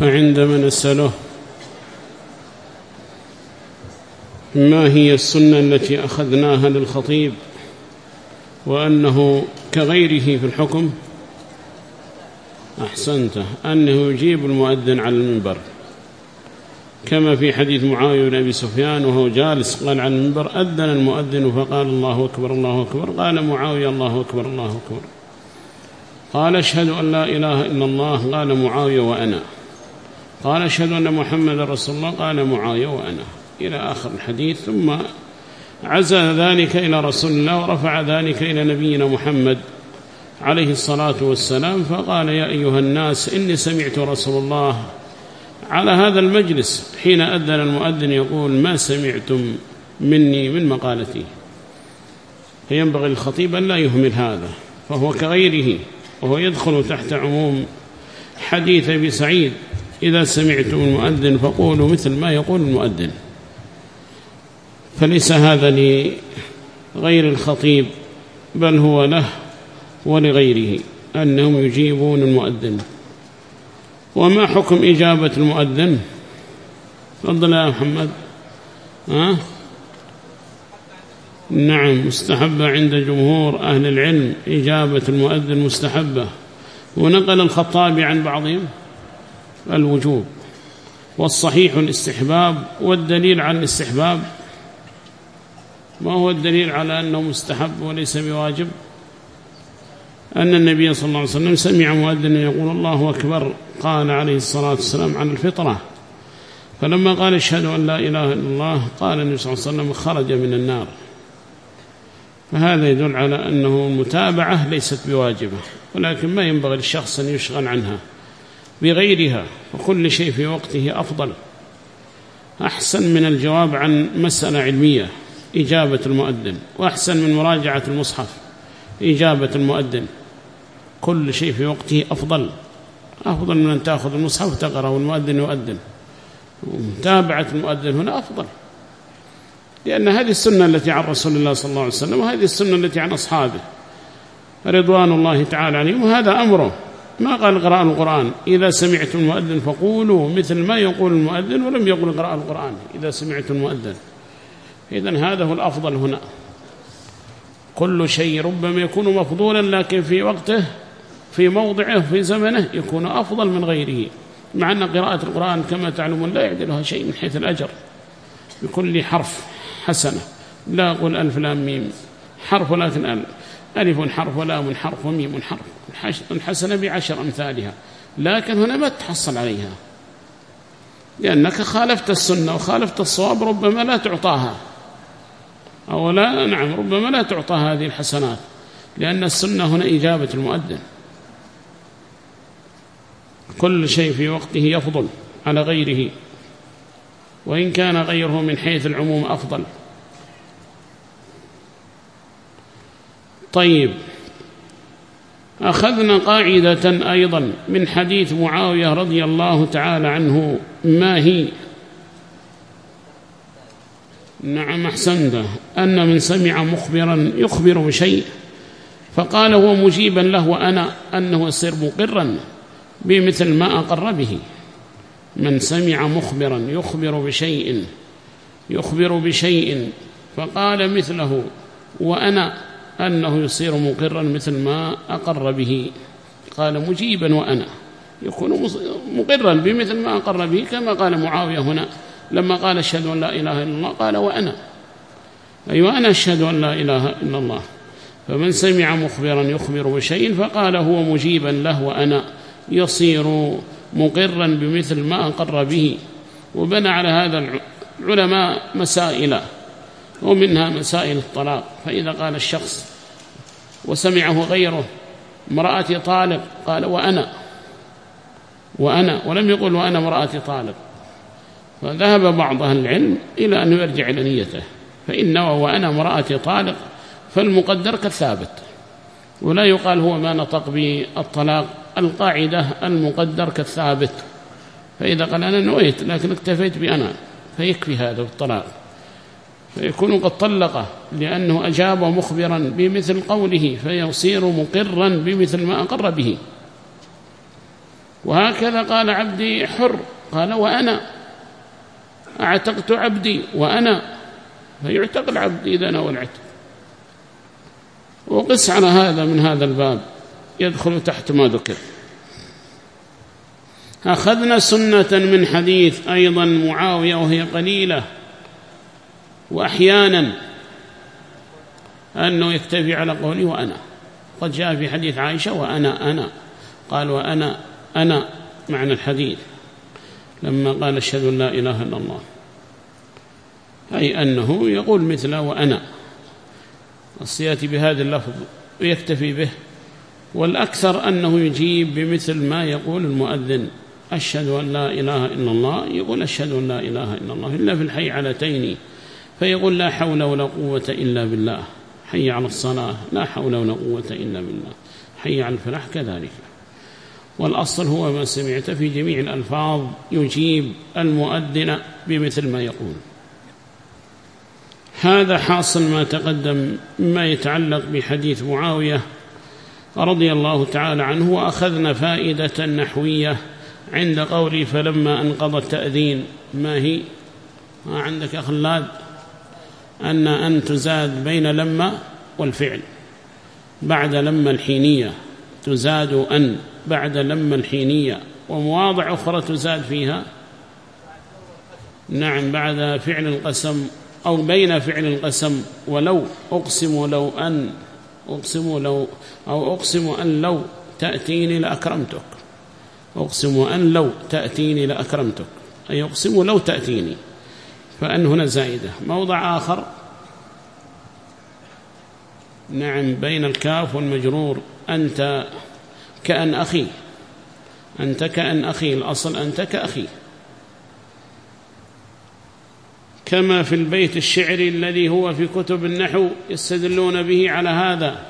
فعندما نسأله ما هي السنة التي أخذناها للخطيب وأنه كغيره في الحكم؟ أحسنته أنه يجيب المؤذن على المنبر. كما في حديث معاوية بن أبي سفيان وهو جالس قال على المنبر أذن المؤذن فقال الله أكبر الله أكبر. قال معاوية الله أكبر الله أكبر. قال أشهد أن لا إله إلا الله. قال معاوية وأنا. قال أشهد أن محمد رسول الله قال معاوية وأنا. إلى آخر الحديث ثم عزى ذلك إلى رسول الله ورفع ذلك إلى نبينا محمد عليه الصلاة والسلام فقال يا أيها الناس إني سمعت رسول الله على هذا المجلس حين أذن المؤذن يقول ما سمعتم مني من مقالتي؟ فينبغي الخطيب أن لا يهمل هذا فهو كغيره وهو يدخل تحت عموم حديث أبي سعيد. إذا سمعتم المؤذن فقولوا مثل ما يقول المؤذن. فليس هذا لغير الخطيب بل هو له ولغيره أنهم يجيبون المؤذن. وما حكم إجابة المؤذن؟ تفضل يا محمد. ها؟ نعم مستحبة عند جمهور أهل العلم إجابة المؤذن مستحبة. ونقل الخطابي عن بعضهم؟ الوجوب والصحيح الاستحباب والدليل على الاستحباب ما هو الدليل على أنه مستحب وليس بواجب؟ أن النبي صلى الله عليه وسلم سمع مؤذن يقول الله أكبر قال عليه الصلاة والسلام عن الفطرة. فلما قال أشهد أن لا إله إلا الله قال النبي صلى الله عليه وسلم خرج من النار. فهذا يدل على أنه المتابعة ليست بواجبة ولكن ما ينبغي للشخص أن يشغل عنها. بغيرها وكل شيء في وقته أفضل. أحسن من الجواب عن مسألة علمية إجابة المؤذن وأحسن من مراجعة المصحف إجابة المؤذن. كل شيء في وقته أفضل. أفضل من أن تأخذ المصحف وتقرأ والمؤذن يؤذن. ومتابعة المؤذن هنا أفضل. لأن هذه السنة التي عن رسول الله صلى الله عليه وسلم وهذه السنة التي عن أصحابه رضوان الله تعالى عليهم وهذا أمره. ما قال قراءة القرآن. إذا سمعتم المؤذن فقولوا مثل ما يقول المؤذن ولم يقل قراءة القرآن. إذا سمعتم المؤذن. إذن هذا هو الأفضل هنا. كل شيء ربما يكون مفضولا لكن في وقته في موضعه في زمنه يكون أفضل من غيره. مع أن قراءة القرآن كما تعلمون لا يعدلها شيء من حيث الأجر. بكل حرف حسنة. لا أقول ألف لام ميم. حرف ولكن ألف. حرف ولام حرف وميم حرف الحسنة بعشر أمثالها. لكن هنا ما تحصل عليها. لأنك خالفت السنة وخالفت الصواب ربما لا تعطاها. أو لا نعم ربما لا تعطى هذه الحسنات. لأن السنة هنا إجابة المؤذن. كل شيء في وقته يفضل على غيره. وإن كان غيره من حيث العموم أفضل. طيب. أخذنا قاعدة أيضا من حديث معاوية رضي الله تعالى عنه. ما هي؟ نعم أحسنت. أن من سمع مخبرا يخبر بشيء. فقال هو مجيبا له وأنا أنه يصير مقرا بمثل ما أقر به. من سمع مخبرا يخبر بشيء يخبر بشيء. فقال مثله وأنا أنه يصير مقرا مثل ما أقر به. قال مجيبا وأنا. يكون مقرا بمثل ما أقر به كما قال معاوية هنا. لما قال أشهد أن لا إله إلا الله قال وأنا. أي أيوة وأنا أشهد أن لا إله إلا الله. فمن سمع مخبرا يخبر بشيء فقال هو مجيبا له وأنا. يصير مقرا بمثل ما أقر به. وبنى على هذا العلماء مسائل. ومنها مسائل الطلاق. فإذا قال الشخص وسمعه غيره امرأتي طالق قال وأنا وأنا ولم يقل وأنا امرأتي طالق. فذهب بعض أهل العلم إلى أن يرجع إلى نيته. فإن وأنا امرأتي طالق فالمقدر كالثابت ولا يقال هو ما نطق بالطلاق. القاعدة المقدر كالثابت فإذا قال أنا نويت لكن اكتفيت بأنا فيكفي هذا الطلاق. فيكون قد طلقه لأنه أجاب مخبرا بمثل قوله فيصير مقرا بمثل ما أقر به. وهكذا قال عبدي حر قال وأنا أعتقت عبدي وأنا فيعتق العبد إذا نوى العتق وقس على هذا من هذا الباب يدخل تحت ما ذكر. أخذنا سنة من حديث أيضا معاوية وهي قليلة. وأحيانا أنه يكتفي على قوله وأنا. قد جاء في حديث عائشة وأنا أنا. قال وأنا أنا معنى الحديث. لما قال أشهد أن لا إله إلا الله. أي أنه يقول مثله وأنا. الصياتي بهذا اللفظ ويكتفي به. والأكثر أنه يجيب بمثل ما يقول المؤذن. أشهد أن لا إله إلا الله. يقول أشهد أن لا إله إلا الله. إلا في الحي علتين فيقول لا حول ولا قوة إلا بالله حي على الصلاة لا حول ولا قوة إلا بالله حي على الفلاح كذلك. والأصل هو ما سمعت في جميع الألفاظ يجيب المؤذن بمثل ما يقول. هذا حاصل ما تقدم ما يتعلق بحديث معاوية رضي الله تعالى عنه وأخذنا فائدة نحوية عند قولي فلما أنقض التأذين ما هي؟ ما عندك يا خلاد أن أن تزاد بين لما والفعل. بعد لما الحينية تزاد أن بعد لما الحينية. ومواضع أخرى تزاد فيها. نعم بعد فعل القسم أو بين فعل القسم ولو أقسم لو أن أقسم لو أو أقسم أن لو تأتيني لأكرمتك. أقسم أن لو تأتيني لأكرمتك. أي أقسم لو تأتيني. فأن هنا زائدة. موضع آخر. نعم بين الكاف والمجرور. أنت كأن أخي. أنت كأن أخي. الأصل أنت كأخي. كما في البيت الشعري الذي هو في كتب النحو يستدلون به على هذا.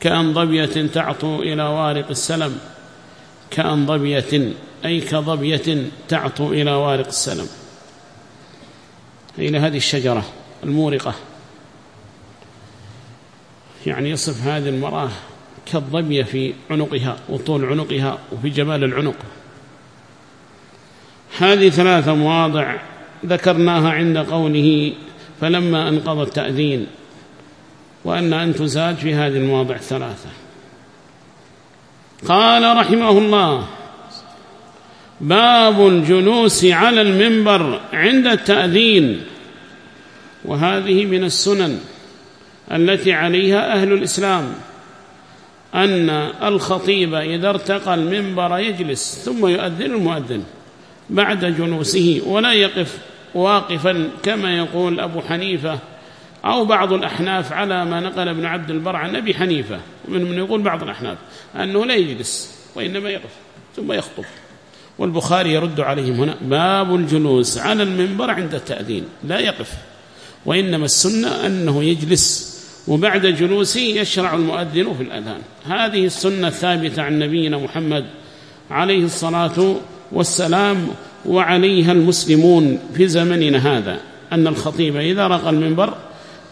كأن ضبية تعطو إلى وارق السلم. كأن ضبية أي كضبية تعطو إلى وارق السلم. إلى هذه الشجرة المورقة. يعني يصف هذه المرأة كالضبية في عنقها وطول عنقها وفي جمال العنق. هذه ثلاثة مواضع ذكرناها عند قوله فلما أنقض التأذين وأن أن تزاد في هذه المواضع الثلاثة قال رحمه الله باب الجلوس على المنبر عند التأذين. وهذه من السنن التي عليها أهل الإسلام أن الخطيب إذا ارتقى المنبر يجلس ثم يؤذن المؤذن بعد جلوسه ولا يقف واقفا كما يقول أبو حنيفة أو بعض الأحناف على ما نقل ابن عبد البر عن أبي حنيفة من يقول بعض الأحناف أنه لا يجلس وإنما يقف ثم يخطب. والبخاري يرد عليهم هنا باب الجلوس على المنبر عند التأذين لا يقف. وإنما السنة أنه يجلس وبعد جلوسه يشرع المؤذن في الأذان. هذه السنة الثابتة عن نبينا محمد عليه الصلاة والسلام وعليها المسلمون في زمننا هذا أن الخطيب إذا رقى المنبر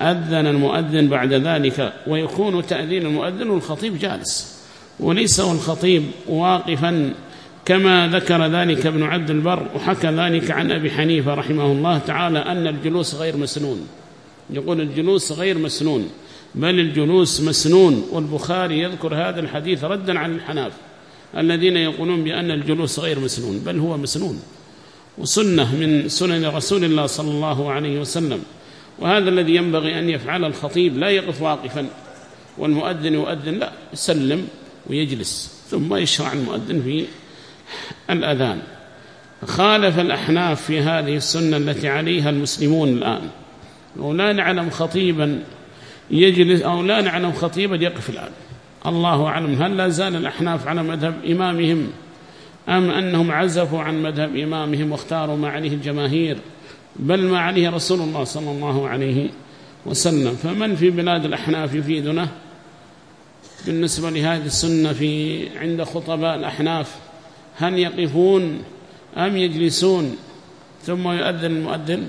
أذن المؤذن بعد ذلك ويكون تأذين المؤذن والخطيب جالس. وليس الخطيب واقفا كما ذكر ذلك ابن عبد البر وحكى ذلك عن أبي حنيفة رحمه الله تعالى أن الجلوس غير مسنون. يقول الجلوس غير مسنون بل الجلوس مسنون والبخاري يذكر هذا الحديث ردا عن الحناف الذين يقولون بأن الجلوس غير مسنون بل هو مسنون. وسنة من سنن رسول الله صلى الله عليه وسلم. وهذا الذي ينبغي أن يفعل الخطيب لا يقف واقفا. والمؤذن يؤذن لا يسلم ويجلس ثم يشرع المؤذن في الأذان. خالف الأحناف في هذه السنة التي عليها المسلمون الآن. ولا نعلم خطيبا يجلس أو لا نعلم خطيبا يقف الآن. الله أعلم هل لا زال الأحناف على مذهب إمامهم أم أنهم عزفوا عن مذهب إمامهم واختاروا ما عليه الجماهير بل ما عليه رسول الله صلى الله عليه وسلم. فمن في بلاد الأحناف يفيدنا؟ بالنسبة لهذه السنة في عند خطباء الأحناف هل يقفون أم يجلسون؟ ثم يؤذن المؤذن.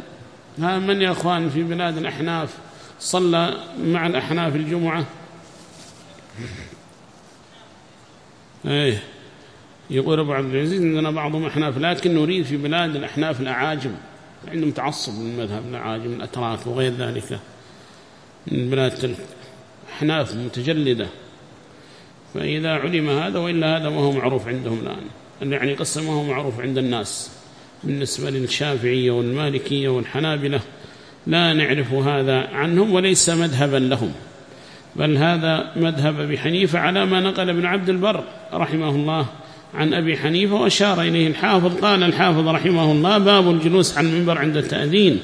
ها من يا أخوان في بلاد الأحناف؟ صلى مع الأحناف الجمعة. إيه يقول أبو عبد العزيز عندنا بعضهم أحناف لكن نريد في بلاد الأحناف الأعاجم. عندهم تعصب من مذهب الأعاجم الأتراك وغير ذلك. من بلاد الأحناف متجلدة. فإذا علم هذا وإلا هذا ما هو معروف عندهم الآن. يعني قصة ما هو معروف عند الناس بالنسبة للشافعية والمالكية والحنابلة. لا نعرف هذا عنهم وليس مذهبا لهم بل هذا مذهب أبي حنيفة على ما نقل ابن عبد البر رحمه الله عن أبي حنيفة وأشار إليه الحافظ. قال الحافظ رحمه الله باب الجلوس عن المنبر عند التأذين.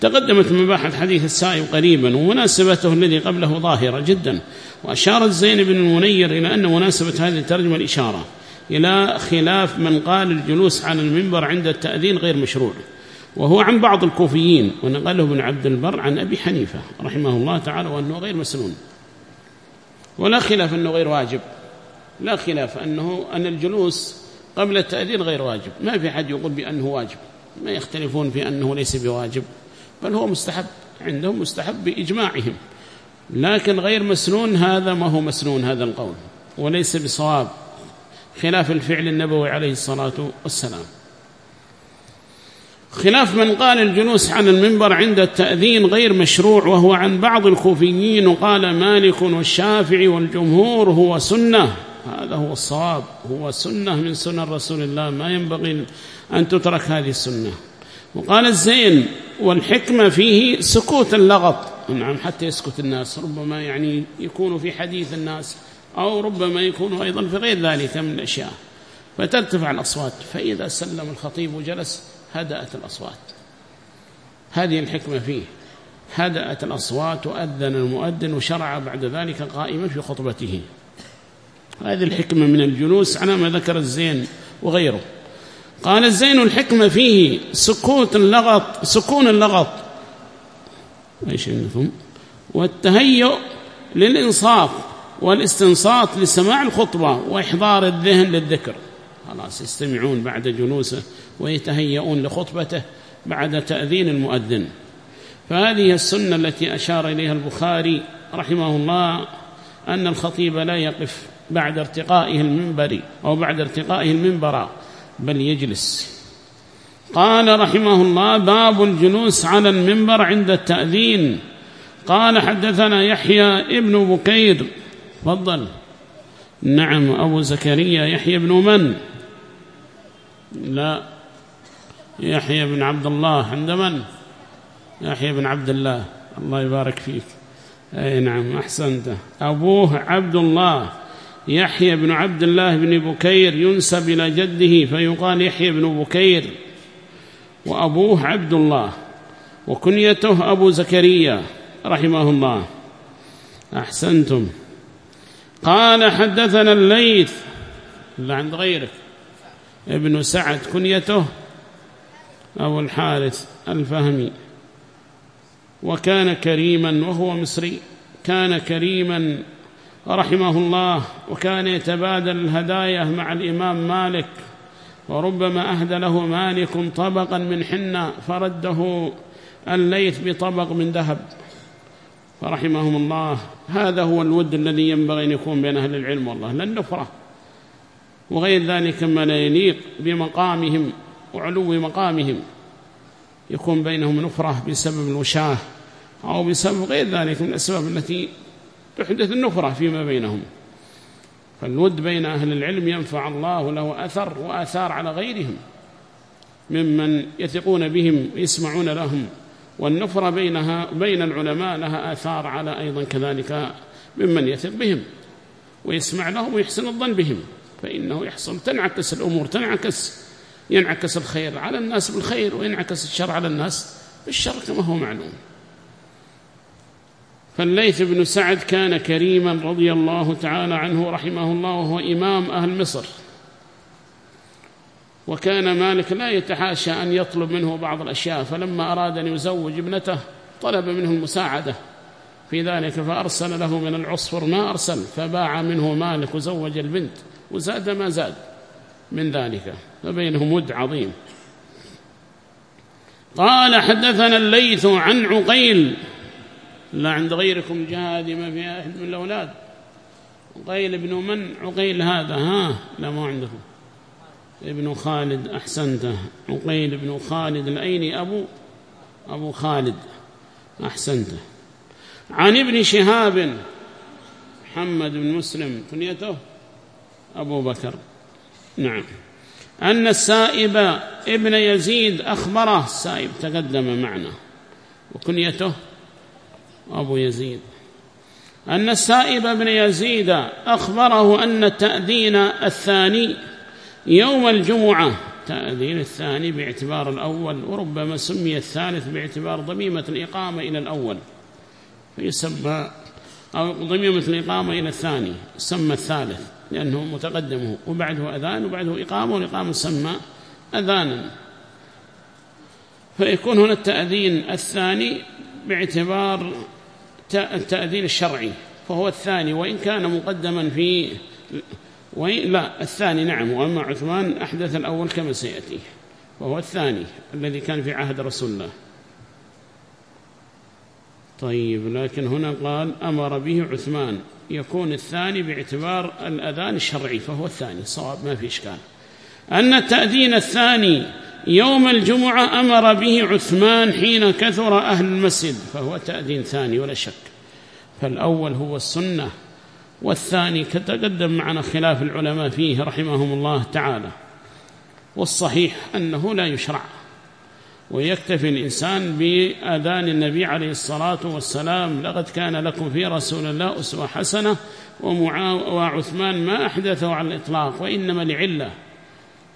تقدمت مباحث حديث السائب قريبا ومناسبته الذي قبله ظاهرة جدا. وأشار الزين بن المنير إلى أن مناسبة هذه الترجمة الإشارة. إلى خلاف من قال الجلوس على المنبر عند التأذين غير مشروع. وهو عن بعض الكوفيين ونقله ابن عبد البر عن أبي حنيفة رحمه الله تعالى وأنه غير مسنون. ولا خلاف أنه غير واجب. لا خلاف أنه أن الجلوس قبل التأذين غير واجب. ما في حد يقول بأنه واجب. ما يختلفون في أنه ليس بواجب. بل هو مستحب عندهم مستحب بإجماعهم. لكن غير مسنون هذا ما هو مسنون هذا القول. وليس بصواب. خلاف الفعل النبوي عليه الصلاة والسلام. خلاف من قال الجلوس عن المنبر عند التأذين غير مشروع وهو عن بعض الكوفيين وقال مالك والشافعي والجمهور هو سنة. هذا هو الصواب. هو سنة من سنن رسول الله. ما ينبغي أن تترك هذه السنة. وقال الزين والحكمة فيه سكوت اللغط. نعم حتى يسكت الناس. ربما يعني يكون في حديث الناس أو ربما يكون أيضا في غير ذلك من الأشياء. فترتفع الأصوات. فإذا سلم الخطيب وجلس هدأت الأصوات. هذه الحكمة فيه. هدأت الأصوات وأذن المؤذن وشرع بعد ذلك قائما في خطبته. هذه الحكمة من الجلوس على ما ذكر الزين وغيره. قال الزين الحكمة فيه سكوت اللغط سكون اللغط. عندكم؟ والتهيؤ للإنصاف. والاستنصات لسماع الخطبة وإحضار الذهن للذكر. خلاص يستمعون بعد جلوسه ويتهيئون لخطبته بعد تأذين المؤذن. فهذه السنة التي أشار إليها البخاري رحمه الله أن الخطيب لا يقف بعد ارتقائه المنبر أو بعد ارتقائه المنبر بل يجلس. قال رحمه الله باب الجلوس على المنبر عند التأذين. قال حدثنا يحيى ابن بكير تفضل. نعم أبو زكريا يحيى بن من؟ لا. يحيى بن عبد الله. عند من؟ يحيى بن عبد الله. الله يبارك فيك. أي نعم أحسنت. أبوه عبد الله. يحيى بن عبد الله بن بكير ينسب إلى جده فيقال يحيى بن بكير. وأبوه عبد الله. وكنيته أبو زكريا رحمه الله. أحسنتم. قال حدثنا الليث اللي عند غيرك ابن سعد كنيته أبو الحارث الفهمي. وكان كريما وهو مصري كان كريما رحمه الله وكان يتبادل الهدايا مع الإمام مالك وربما أهدى له مالك طبقا من حنة فرده الليث بطبق من ذهب. فرحمهم الله. هذا هو الود الذي ينبغي أن يكون بين أهل العلم والله لا النفرة. وغير ذلك ما لا يليق بمقامهم وعلو مقامهم. يكون بينهم نفرة بسبب الوشاة أو بسبب غير ذلك من الأسباب التي تحدث النفرة فيما بينهم. فالود بين أهل العلم ينفع الله له أثر وآثار على غيرهم ممن يثقون بهم ويسمعون لهم. والنفرة بينها بين العلماء لها آثار على أيضا كذلك ممن يثق بهم ويسمع لهم ويحسن الظن بهم فإنه يحصل تنعكس الأمور تنعكس ينعكس الخير على الناس بالخير وينعكس الشر على الناس بالشر كما هو معلوم. فالليث بن سعد كان كريما رضي الله تعالى عنه رحمه الله وهو إمام أهل مصر. وكان مالك لا يتحاشى أن يطلب منه بعض الأشياء فلما أراد أن يزوج ابنته طلب منه المساعدة. في ذلك فأرسل له من العصفر ما أرسل فباع منه مالك وزوج البنت وزاد ما زاد من ذلك فبينهم ود عظيم. قال حدثنا الليث عن عقيل. لا عند غيركم جهاد ما في أحد من الأولاد. عقيل ابن من؟ عقيل هذا ها لا ما عندكم ابن خالد أحسنته. عقيل بن خالد الأيني أبو أبو خالد أحسنته. عن ابن شهاب محمد بن مسلم كنيته أبو بكر. نعم. أن السائب ابن يزيد أخبره السائب تقدم معنا وكنيته أبو يزيد. أن السائب بن يزيد أخبره أن التأذين الثاني يوم الجمعة تأذين الثاني باعتبار الأول وربما سمي الثالث باعتبار ضميمة الإقامة إلى الأول. فيسمى أو ضميمة الإقامة إلى الثاني سمى الثالث لأنه متقدمه. وبعده أذان وبعده إقامة والإقامة سمى أذانا. فيكون هنا التأذين الثاني باعتبار التأذين الشرعي فهو الثاني وإن كان مقدما في لا الثاني نعم وأما عثمان أحدث الأول كما سيأتي وهو الثاني الذي كان في عهد رسول الله. طيب لكن هنا قال أمر به عثمان يكون الثاني باعتبار الأذان الشرعي فهو الثاني صواب ما في إشكال. أن التأذين الثاني يوم الجمعة أمر به عثمان حين كثر أهل المسجد فهو تأذين ثاني ولا شك. فالأول هو السنة والثاني كتقدم معنا خلاف العلماء فيه رحمهم الله تعالى والصحيح أنه لا يشرع ويكتفي الإنسان بأذان النبي عليه الصلاة والسلام لقد كان لكم في رسول الله أسوة حسنة وعثمان ما أحدثه على الإطلاق وإنما لعلة.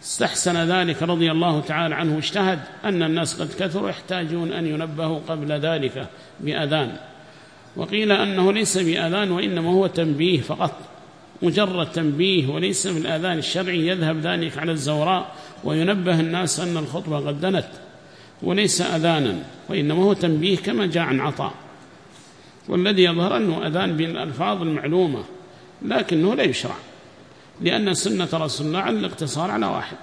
استحسن ذلك رضي الله تعالى عنه اجتهد أن الناس قد كثروا يحتاجون أن ينبهوا قبل ذلك بأذان. وقيل أنه ليس بأذان وإنما هو تنبيه فقط. مجرد تنبيه وليس من الآذان الشرعي يذهب ذلك على الزوراء وينبه الناس أن الخطبة قد دنت وليس أذانا وإنما هو تنبيه كما جاء عن عطاء. والذي يظهر أنه أذان بالألفاظ المعلومة لكنه لا يشرع لأن سنة رسول الله على الاقتصار على واحد.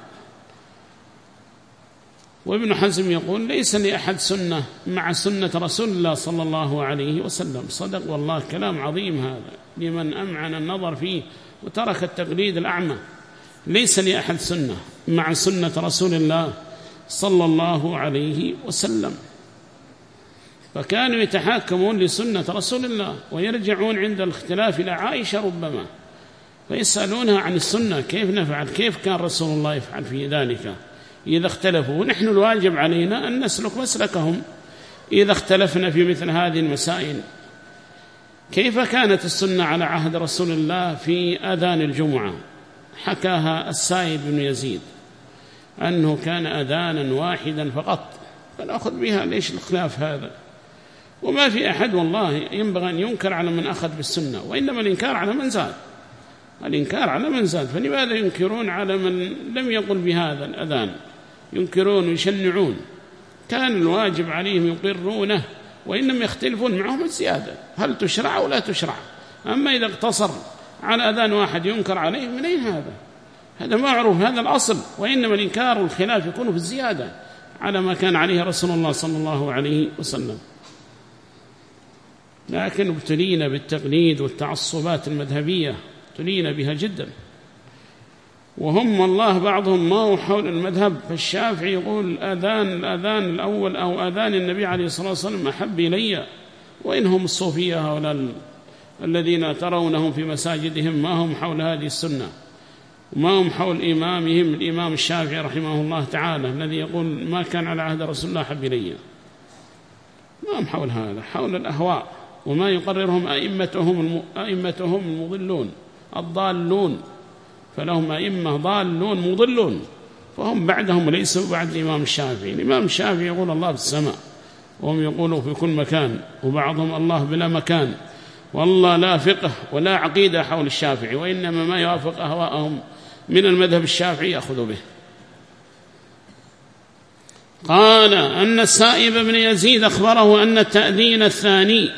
وابن حزم يقول ليس لأحد سنة مع سنة رسول الله صلى الله عليه وسلم. صدق والله كلام عظيم هذا لمن أمعن النظر فيه وترك التقليد الأعمى. ليس لأحد سنة مع سنة رسول الله صلى الله عليه وسلم. فكانوا يتحاكمون لسنة رسول الله ويرجعون عند الاختلاف إلى عائشة ربما فيسألونها عن السنة كيف نفعل؟ كيف كان رسول الله يفعل في ذلك؟ إذا اختلفوا. ونحن الواجب علينا أن نسلك مسلكهم إذا اختلفنا في مثل هذه المسائل. كيف كانت السنة على عهد رسول الله في أذان الجمعة؟ حكاها السائب بن يزيد أنه كان أذانا واحدا فقط فنأخذ بها ليش الخلاف هذا؟ وما في أحد والله ينبغي أن ينكر على من أخذ بالسنة وإنما الإنكار على من زاد. الإنكار على من زاد فلماذا ينكرون على من لم يقل بهذا الأذان؟ ينكرون ويشنعون. كان الواجب عليهم يقرونه وإنما يختلفون معهم الزيادة. هل تشرع أو لا تشرع؟ أما إذا اقتصر على أذان واحد ينكر عليه من أين هذا؟ هذا معروف هذا الأصل. وإنما الإنكار والخلاف يكون في الزيادة على ما كان عليه رسول الله صلى الله عليه وسلم. لكن ابتلينا بالتقليد والتعصبات المذهبية ابتلينا بها جدا. وهم والله بعضهم ما هو حول المذهب فالشافعي يقول الأذان الأذان الأول أو أذان النبي عليه الصلاة والسلام أحب إلي وإنهم الصوفية هؤلاء الذين ترونهم في مساجدهم ما هم حول هذه السنة وما هم حول إمامهم الإمام الشافعي رحمه الله تعالى الذي يقول ما كان على عهد رسول الله حب إلي. ما هم حول هذا حول الأهواء وما يقررهم أئمتهم, أئمتهم المضلون الضالون. فلهم أئمة ضالون مضلون. فهم بعدهم ليسوا بعد الإمام الشافعي. الإمام الشافعي يقول الله في السماء وهم يقولوا في كل مكان وبعضهم الله بلا مكان. والله لا فقه ولا عقيدة حول الشافعي وإنما ما يوافق أهواءهم من المذهب الشافعي يأخذ به. قال أن السائب بن يزيد أخبره أن التأذين الثاني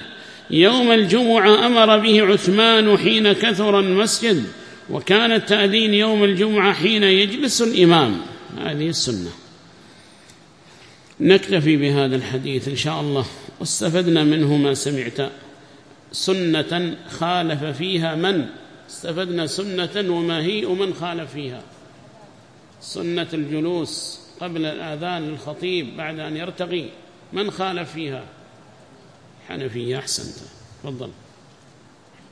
يوم الجمعة أمر به عثمان حين كثر المسجد وكان التأذين يوم الجمعة حين يجلس الإمام. هذه السنة. نكتفي بهذا الحديث إن شاء الله. واستفدنا منه ما سمعت. سنة خالف فيها من؟ استفدنا سنة وما هي ومن خالف فيها. سنة الجلوس قبل الآذان للخطيب بعد أن يرتقي. من خالف فيها؟ حنفية أحسنت. تفضل.